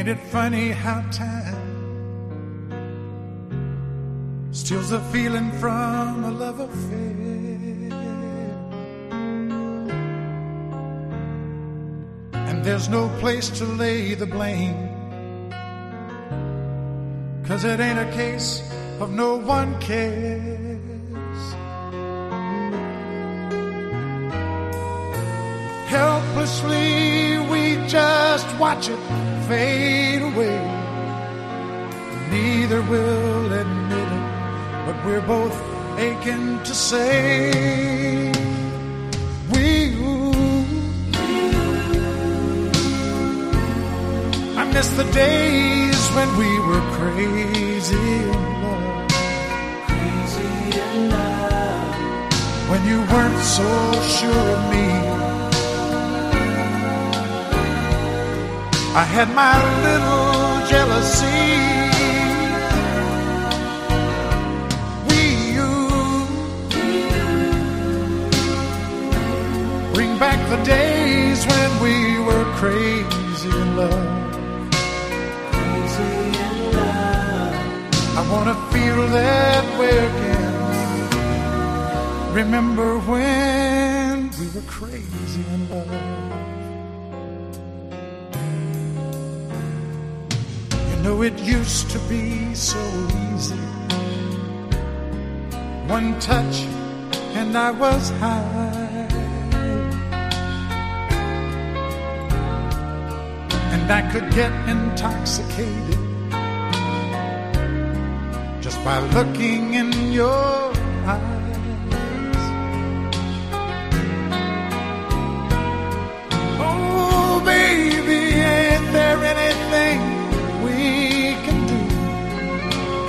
Ain't it funny how time steals a feeling from a love affair? And there's no place to lay the blame. Cause it ain't a case of no one cares. Helplessly, we just watch it fade away. Neither will admit it, but we're both aching to say we. I miss the days when we were crazy in love. Crazy in love. When you weren't so sure of me. I had my little jealousy. We you bring back the days when we were crazy in love. Crazy in love. I wanna feel that way again. Remember when we were crazy in love. Know it used to be so easy. One touch and I was high. And I could get intoxicated just by looking in your eyes.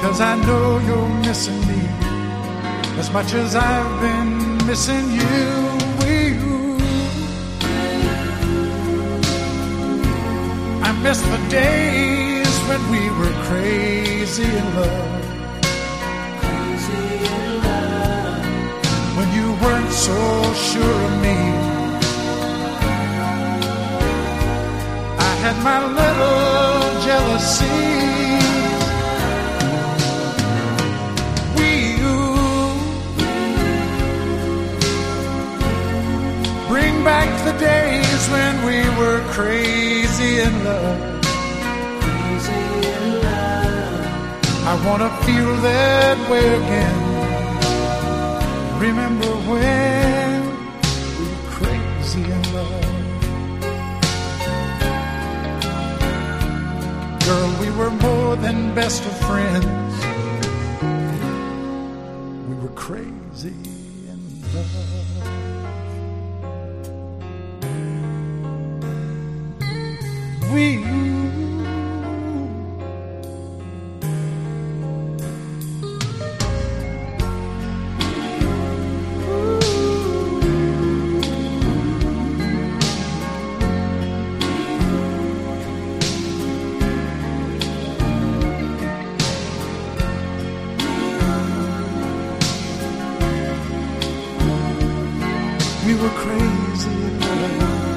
Cause I know you're missing me as much as I've been missing you. I miss the days when we were crazy in love. Crazy in love. When you weren't so sure of me. I had my little jealousy. Days when we were crazy in love. Crazy in love. I wanna feel that way again. Remember when we were crazy in love. Girl, we were more than best of friends. We were crazy in love. We we were crazy